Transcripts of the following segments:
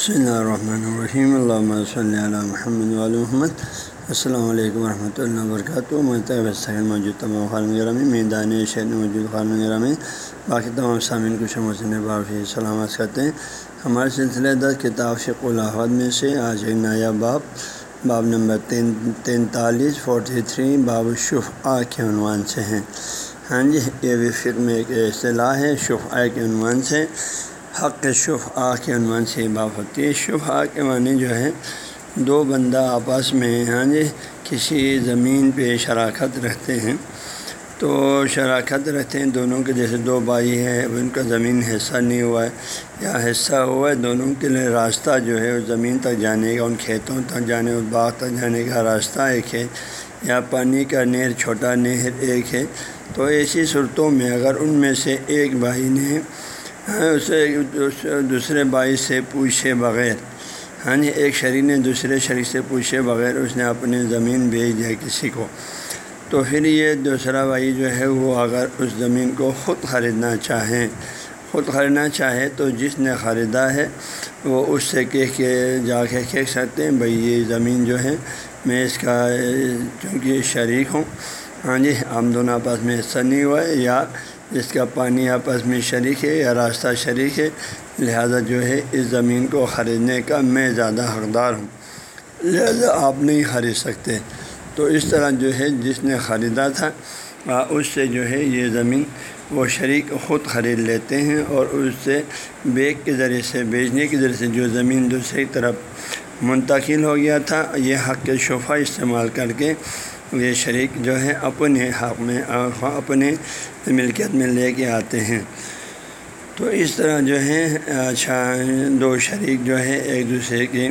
بسم اللہ الرحمن الرحیم اللہ صلی اللہ محمد محمد السلام علیکم ورحمۃ اللہ وبرکاتہ میں موجود تمام خان گرامی میدان شہر موجود خان گرامی باقی تمام سامعین کو شموسن بافی سلامت کرتے ہیں ہمارے سلسلے دس کتاب شق الحد میں سے آج ایک نیا باب باب نمبر تین تینتالیس فورٹی تھری باب شف آ کے عنوان سے ہیں ہاں جی یہ بھی فکر میں ایک اصطلاح ہے شف آ کے عنوان سے حق شف آ کے عنوان سے باب ہوتی ہے۔ شف کے معنی جو ہے، دو بندہ آپس میں ہاں جی کسی زمین پہ شراکت رکھتے ہیں۔ تو شراکت رکھتے ہیں دونوں کے، جیسے دو بھائی ہیں، ان کا زمین حصہ نہیں ہوا ہے یا حصہ ہوا ہے، دونوں کے لیے راستہ جو ہے اس زمین تک جانے کا، ان کھیتوں تک جانے، اس باغ تک جانے کا راستہ ایک ہے۔ یا پانی کا نہر، چھوٹا نہر ایک ہے۔ تو ایسی صورتوں میں اگر ان میں سے ایک بھائی نے ہاں، اسے دوسرے بھائی سے پوچھے بغیر۔ ہاں جی ایک شریک نے دوسرے شریک سے پوچھے بغیر اس نے اپنی زمین بھیج دیا کسی کو۔ تو پھر یہ دوسرا بھائی جو ہے، وہ اگر اس زمین کو خود خریدنا چاہیں خود خریدنا چاہے تو جس نے خریدا ہے، وہ اس سے کہہ کے جا کے کہہ سکتے ہیں۔ بھائی، یہ زمین جو ہے، میں اس کا چونکہ شریک ہوں۔ ہاں جی ہم دونوں آپس میں حصہ نہیں ہوا ہے یا جس کا پانی آپس میں شریک ہے یا راستہ شریک ہے، لہذا جو ہے، اس زمین کو خریدنے کا میں زیادہ حقدار ہوں۔ لہذا آپ نہیں خرید سکتے۔ تو اس طرح جو ہے، جس نے خریدا تھا اس سے جو ہے، یہ زمین وہ شریک خود خرید لیتے ہیں اور اس سے بیگ کے ذریعے سے، بیچنے کے ذریعے سے جو زمین دوسری طرف منتقل ہو گیا تھا، یہ حق کے شفا استعمال کر کے یہ شریک جو ہے اپنے حق میں اپنے ملکیت میں لے کے آتے ہیں۔ تو اس طرح جو ہے اچھا دو شریک جو ہے ایک دوسرے کے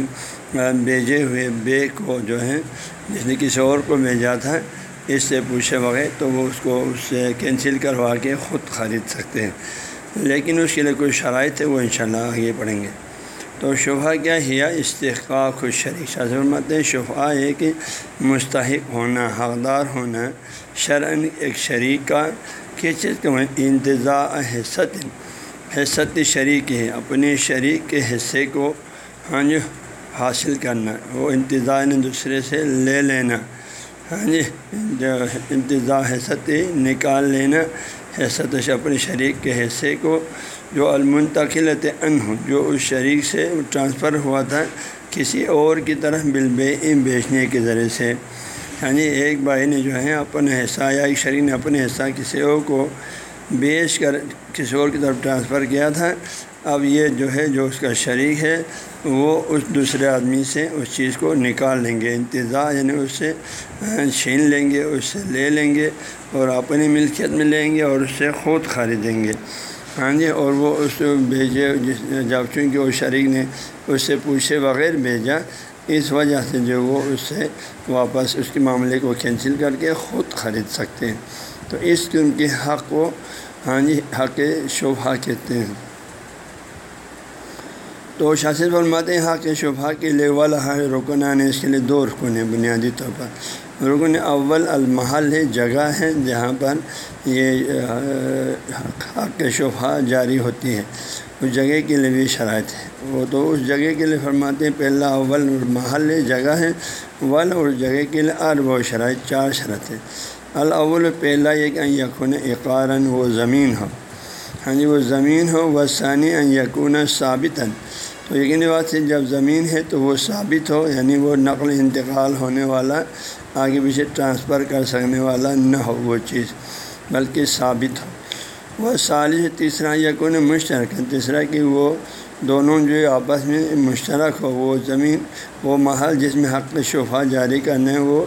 بھیجے ہوئے بے کو جو ہے جس نے کسی اور کو بھیجا تھا، اس سے پوچھے بغیر تو وہ اس کو اس سے کینسل کروا کے خود خرید سکتے ہیں۔ لیکن اس کے لیے کوئی شرائط ہے، وہ انشاءاللہ آگے پڑھیں گے۔ تو شبہ کیا ہیا استحقاق شریک۔ شاذمت شبہ ہے کہ مستحق ہونا، حقدار ہونا شرعن ایک شریک کا کس چیز کا انتظاء حصت حصت شریک ہے۔ اپنے شریک کے حصے کو ہاں جی حاصل کرنا۔ وہ انتظاء نے دوسرے سے لے لینا۔ ہاں جی جو انتظاء حصت نکال لینا۔ حصت اپنے شریک کے حصے کو جو المنتقلت ان جو اس شریک سے ٹرانسفر ہوا تھا کسی اور کی طرف بلبے بیچنے کے ذریعے سے۔ یعنی ایک بھائی نے جو ہے اپنا حصہ یا ایک شریک نے اپنے حصہ کسی اور کو بیچ کر کسی اور کی طرف ٹرانسفر کیا تھا۔ اب یہ جو ہے، جو اس کا شریک ہے، وہ اس دوسرے آدمی سے اس چیز کو نکال لیں گے، انتظار یعنی اس سے چھین لیں گے، اس سے لے لیں گے اور اپنی ملکیت میں لیں گے اور اس سے خود خریدیں گے۔ ہاں جی اور وہ اس بھیجے، جس، جب چونکہ اس شریک نے اس سے پوچھے بغیر بھیجا، اس وجہ سے جو وہ اس سے واپس اس کے معاملے کو کینسل کر کے خود خرید سکتے ہیں۔ تو اس کے ان کے حق کو ہاں جی حق شبہ کہتے ہیں۔ تو شاست فرماتے ہیں ہاں حق شبہ کے لیے والا رکنان یعنی اس کے لیے دو رکن ہیں، بنیادی طور پر۔ رکن اول المحل ہے جگہ ہے جہاں پر یہ حق شبہ جاری ہوتی ہے۔ اس جگہ کے لیے بھی شرائط ہے وہ تو اس جگہ کے لیے فرماتے ہیں، پہلا اول محل ہے جگہ ہے ول اور جگہ کے لیے ارب و شرائط چار شرط ہے الاول پہلا یہ کہ یقن اقارن، وہ زمین ہو۔ ہاں جی وہ زمین ہو وہ ثانی یقون ثابتاً۔ تو یقینی بات سے جب زمین ہے تو وہ ثابت ہو یعنی وہ نقل انتقال ہونے والا، آگے پیچھے ٹرانسفر کر سکنے والا نہ ہو وہ چیز، بلکہ ثابت ہو۔ وہ سالش تیسرا یقون مشترک ہے؟ تیسرا کہ وہ دونوں جو آپس میں مشترک ہو، وہ زمین، وہ محل جس میں حق شفا جاری کرنے، وہ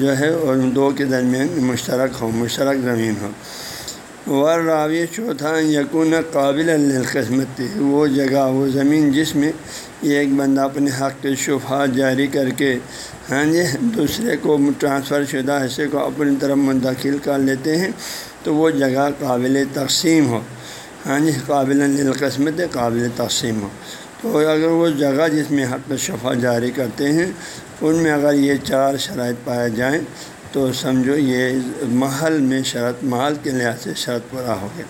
جو ہے اور دو کے درمیان مشترک ہو، مشترک زمین ہو۔ ور راوی چوتھا یقون قابل القسمت وہ جگہ، وہ زمین جس میں ایک بندہ اپنے حق کے شفا جاری کر کے ہاں جی دوسرے کو ٹرانسفر شدہ حصے کو اپنی طرف منتقل کر لیتے ہیں، تو وہ جگہ قابل تقسیم ہو۔ ہاں جی قابل القسمت قابل تقسیم ہو۔ تو اگر وہ جگہ جس میں حق شفا جاری کرتے ہیں، ان میں اگر یہ چار شرائط پائے جائیں تو سمجھو یہ محل میں شرط، محل کے لحاظ سے شرط پورا ہو گیا۔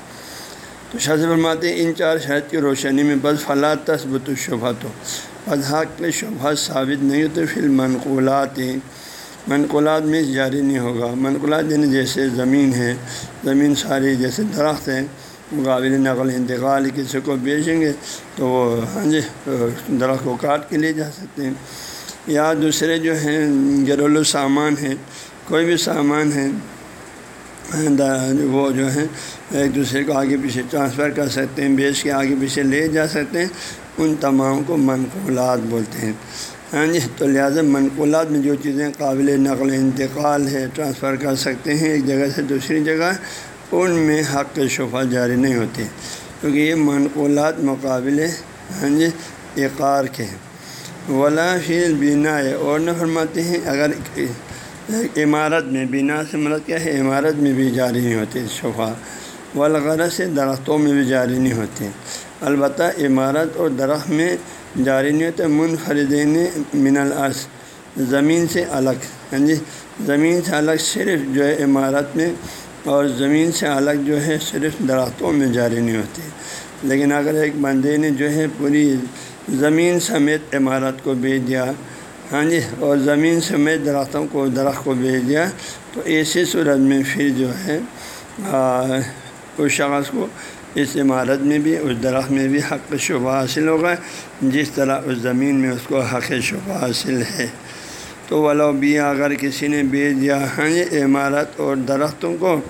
شاذ فرماتے ہیں، ان چار شہد کی روشنی میں بس فلاں تصبت الشبہ تو بس حق کے شبہ ثابت نہیں ہوتے پھر منقولات منقولات میں جاری نہیں ہوگا۔ منقولات یعنی جیسے زمین ہے، زمین ساری جیسے درخت ہے مقابل نقل، انتقال، کسی کو بیچیں گے تو وہ ہاں جی درخت کو کاٹ کے لے جا سکتے ہیں۔ یا دوسرے جو ہیں، گھریلو سامان ہیں کوئی بھی سامان ہے وہ جو ہے ایک دوسرے کو آگے پیچھے ٹرانسفر کر سکتے ہیں، بیچ کے آگے پیچھے لے جا سکتے ہیں، ان تمام کو منقولات بولتے ہیں۔ ہاں جی تو لہٰذا منقولات میں جو چیزیں قابل نقل انتقال ہے، ٹرانسفر کر سکتے ہیں ایک جگہ سے دوسری جگہ، ان میں حق شفا جاری نہیں ہوتی کیونکہ یہ منقولات مقابل ہاں جی اقار کے ہیں۔ ولا فی بینا ہے اور نہ فرماتے ہیں، اگر عمارت میں بنا سے مدد کیا ہے، عمارت میں بھی جاری نہیں ہوتی شفا، والغرض سے درختوں میں بھی جاری نہیں ہوتی۔ البتہ عمارت اور درخت میں جاری نہیں ہوتے، منفردین من العرض زمین سے الگ۔ ہاں جی زمین سے الگ صرف جو ہے عمارت میں، اور زمین سے الگ جو ہے صرف درختوں میں جاری نہیں ہوتی۔ لیکن اگر ایک بندے نے جو ہے پوری زمین سمیت عمارت کو بھیج دیا ہاں جی اور زمین سمیت درختوں کو، درخت کو بھیج دیا۔ تو ایسی صورت میں پھر جو ہے اس شخص کو اس عمارت میں بھی، اس درخت میں بھی حق شبہ حاصل ہوگا۔ جس طرح اس زمین میں اس کو حق شبہ حاصل ہے۔ تو ولو بھی اگر کسی نے بیچ دیا ہاں جی عمارت اور درختوں کو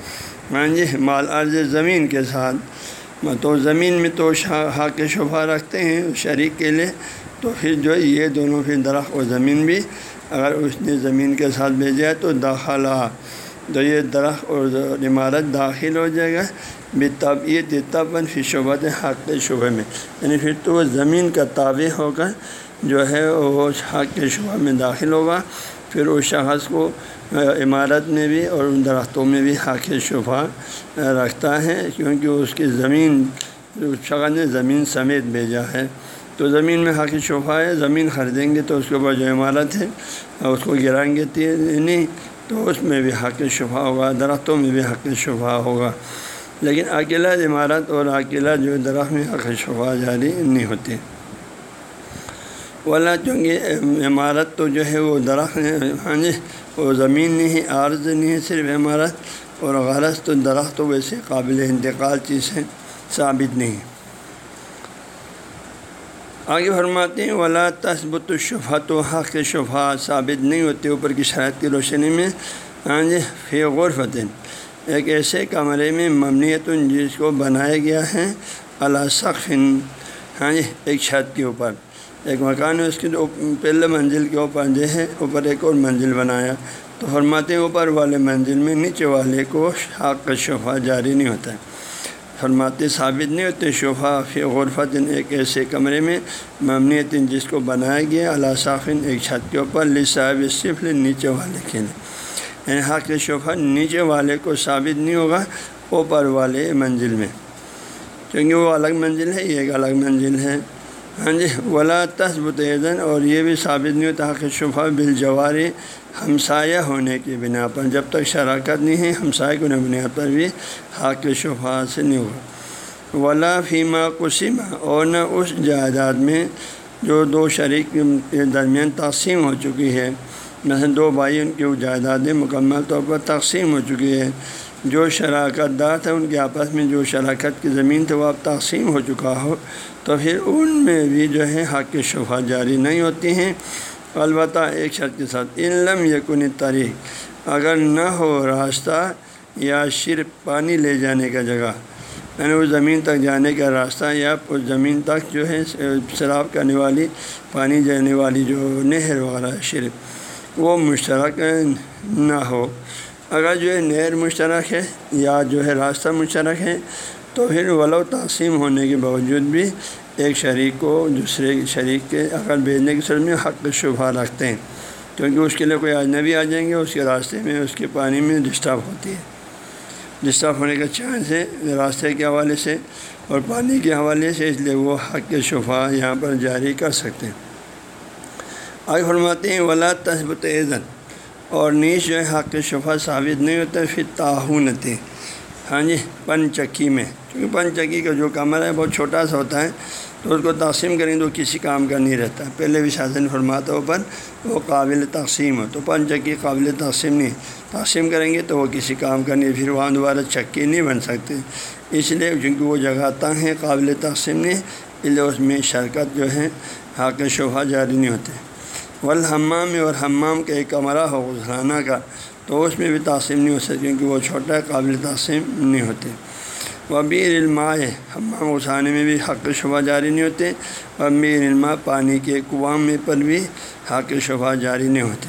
ہاں جی مال عرض زمین کے ساتھ۔ تو زمین میں تو حق شبہ رکھتے ہیں شریک کے لیے۔ تو پھر جو ہے یہ دونوں پھر درخت اور زمین بھی اگر اس نے زمین کے ساتھ بھیجا ہے تو داخلہ تو یہ درخت اور عمارت داخل ہو جائے گا۔ بے تب یہ دیتاپن پھر شعبت حق کے شعبے میں۔ یعنی پھر تو وہ زمین کا تابع ہو کر جو ہے وہ حق کے شعبہ میں داخل ہوگا۔ پھر اس شخص کو عمارت میں بھی اور ان درختوں میں بھی حق شبہ رکھتا ہے۔ کیونکہ اس کی زمین، اس شخص نے زمین سمیت بھیجا ہے۔ تو زمین میں حق شبہ ہے، زمین خریدیں گے تو اس کے اوپر جو عمارت ہے، اس کو گرائیں گے نہیں، تو اس میں بھی حق شبہ ہوگا، درختوں میں بھی حق شبہ ہوگا۔ لیکن اکیلا عمارت اور اکیلا جو درخت میں حق شبہ جاری نہیں ہوتی۔ والا چونکہ عمارت تو جو ہے وہ درخت ہاں جی وہ زمین نہیں عارض نہیں ہے، صرف عمارت۔ اور غرض تو درخت تو ویسے قابل انتقال چیز ہے، ثابت نہیں۔ آگے فرماتے ہیں، ولا تصبت الشفہ تو حق شفا ثابت نہیں ہوتے اوپر کی شرائط کی روشنی میں۔ ہاں جی فی غرفت۔ ایک ایسے کمرے میں ممنیت جس کو بنایا گیا ہے اللہ ہاں جی ایک چھت کے اوپر۔ ایک مکان ہے، اس کی پہلے منزل کے اوپر جو ہے، اوپر ایک اور منزل بنایا۔ تو فرماتے ہیں، اوپر والے منزل میں نیچے والے کو حق کا شفا جاری نہیں ہوتا۔ ہے فرماتے ثابت نہیں ہوتے شفا فی غرفت ایک ایسے کمرے میں ممنیت جس کو بنایا گیا اللہ صافن ایک چھت کے اوپر صاحب صرف نیچے والے کے لیے۔ یعنی حق شفا نیچے والے کو ثابت نہیں ہوگا، اوپر والے منزل میں۔ کیونکہ وہ الگ منزل ہے، یہ ایک الگ منزل ہے۔ ہاں جی ولا تصبت ایزن اور یہ بھی ثابت نہیں ہوتا کہ شبہ بالجواری ہمسایہ ہونے کی بنا پر، جب تک شراکت نہیں ہے، ہمسایہ کو بنیاد پر بھی حق شفا سے نہیں ہوا۔ ولا فیما قسمہ اور نہ اس جائیداد میں جو دو شریک کے درمیان تقسیم ہو چکی ہے۔ مثلاً دو بھائی ان کی وہ جائیدادیں مکمل طور پر تقسیم ہو چکی ہے جو شراکت دار تھا ان کے آپس میں جو شراکت کی زمین تھی، وہ اب تقسیم ہو چکا ہو۔ تو پھر ان میں بھی جو ہے حق کی جاری نہیں ہوتی ہیں۔ البتہ ایک شرط کے ساتھ علم یقن تاریخ اگر نہ ہو راستہ یا صرف پانی لے جانے کا جگہ یعنی اس زمین تک جانے کا راستہ یا اس زمین تک جو ہے شراب کرنے والی، پانی جانے والی جو نہر وغیرہ صرف وہ مشترک نہ ہو۔ اگر جو ہے نہر مشترک ہے یا جو ہے راستہ مشترک ہے، تو پھر ولو تقسیم ہونے کے باوجود بھی ایک شریک کو دوسرے شریک کے اگر بھیجنے کی صورت میں حق شبہ رکھتے ہیں۔ کیونکہ اس کے لیے کوئی اجنبی آ جائیں گے، اس کے راستے میں، اس کے پانی میں ڈسٹرب ہوتی ہے۔ ڈسٹرب ہونے کا چانس ہے راستے کے حوالے سے اور پانی کے حوالے سے، اس لیے وہ حق شفا یہاں پر جاری کر سکتے ہیں۔ آگے فرماتے ہیں، ولا تصبت عزت اور نیچ جو ہے، حق شفا ثابت نہیں ہوتا، پھر تعاونت ہاں جی پن چکی میں۔ کیونکہ پن چکی کا جو کمرہ ہے، بہت چھوٹا سا ہوتا ہے۔ تو اس کو تقسیم کریں تو کسی کام کا نہیں رہتا۔ پہلے بھی شاذن فرماتا ہو پن وہ قابل تقسیم ہو۔ تو پن چکی قابل تقسیم نہیں۔ تقسیم کریں گے تو وہ کسی کام کا نہیں، پھر وہاں دوبارہ چکی نہیں بن سکتی اس لیے چونکہ وہ جگہ تنگ ہے قابل تقسیم نہیں، اس لیے اس میں شرکت جو ہے، حق شبہ جاری نہیں ہوتے والحمام اور حمام کا ایک کمرہ ہو غسلانہ کا، تو اس میں بھی تقسیم نہیں ہو سکتی کیونکہ وہ چھوٹا قابل تقسیم نہیں ہوتے۔ وبیر علماء حمام غسانے میں بھی حق شبہ جاری نہیں ہوتے۔ وبیر علما پانی کے کنواں میں پر بھی حق شبہ جاری نہیں ہوتے۔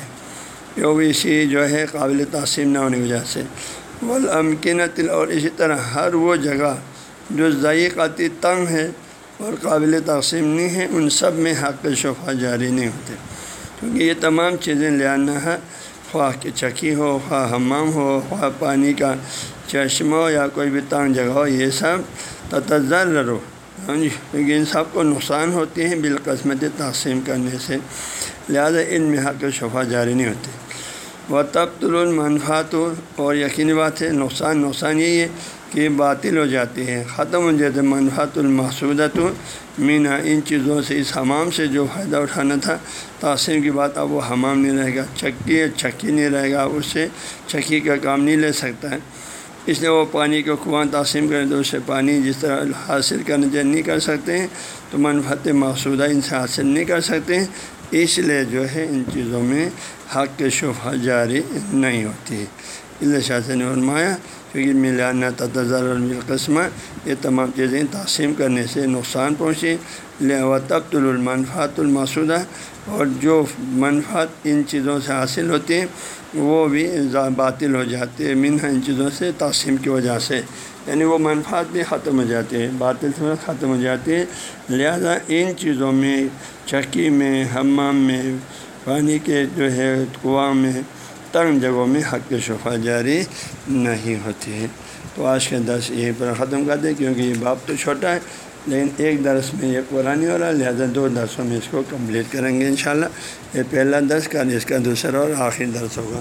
جو بھی اسی جو ہے قابل تقسیم نہ ہونے کی وجہ سے۔ والامکنت اور اسی طرح ہر وہ جگہ جو ضعیقاتی تنگ ہے اور قابل تقسیم نہیں ہے، ان سب میں حق شفا جاری نہیں ہوتے۔ کیونکہ یہ تمام چیزیں لانا ہے۔ خواہ کی چکی ہو، خواہ حمام ہو، خواہ پانی کا چشمہ ہو یا کوئی بھی تنگ جگہ ہو، یہ سب تتذر رہو ہاں جی کیونکہ ان سب کو نقصان ہوتے ہیں بالقسمت تقسیم کرنے سے۔ لہٰذا ان میں حق شفا جاری نہیں ہوتے وہ تب المنفات اور یقینی بات ہے، نقصان نقصان یہی ہے کہ باطل ہو جاتی ہے ختم ہو جاتے منفات المحسودت مینا ان چیزوں سے، اس حمام سے جو فائدہ اٹھانا تھا تقسیم کی بات اب وہ حمام نہیں رہے گا۔ چکی ہے، چکی نہیں رہے گا، اس سے چکی کا کام نہیں لے سکتا ہے۔ اس لیے وہ پانی کو کنواں تقسیم کریں تو اس سے پانی جس طرح حاصل کرنے نہیں کر سکتے ہیں، تو منفت مقصودہ ان سے حاصل نہیں کر سکتے ہیں۔ اس لیے جو ہے، ان چیزوں میں حق کے شفہ جاری نہیں ہوتی اللہ شاہ نے فرمایا کیونکہ ملانا تجر القسمہ یہ تمام چیزیں تقسیم کرنے سے نقصان پہنچے لہٰ تب المنفات الماسودہ اور جو منفعت ان چیزوں سے حاصل ہوتی. ہیں وہ بھی باطل ہو جاتے ہیں من ان چیزوں سے تقسیم کی وجہ سے. یعنی وہ منفعت بھی ختم ہو جاتے ہیں باطل سے ختم ہو جاتے ہیں لہذا ان چیزوں میں، چکی میں، حمام میں، پانی کے جو ہے کنواں میں تنگ جگہوں میں حق شفا جاری نہیں ہوتی ہے تو آج کے درس یہیں پر ختم کر دیں کیونکہ یہ باپ تو چھوٹا ہے، لیکن ایک درس میں یہ قرآن ہو رہا ہے، لہٰذا دو درسوں میں اس کو کمپلیٹ کریں گے انشاءاللہ۔ یہ پہلا درس کا اس کا دوسرا اور آخری درس ہوگا۔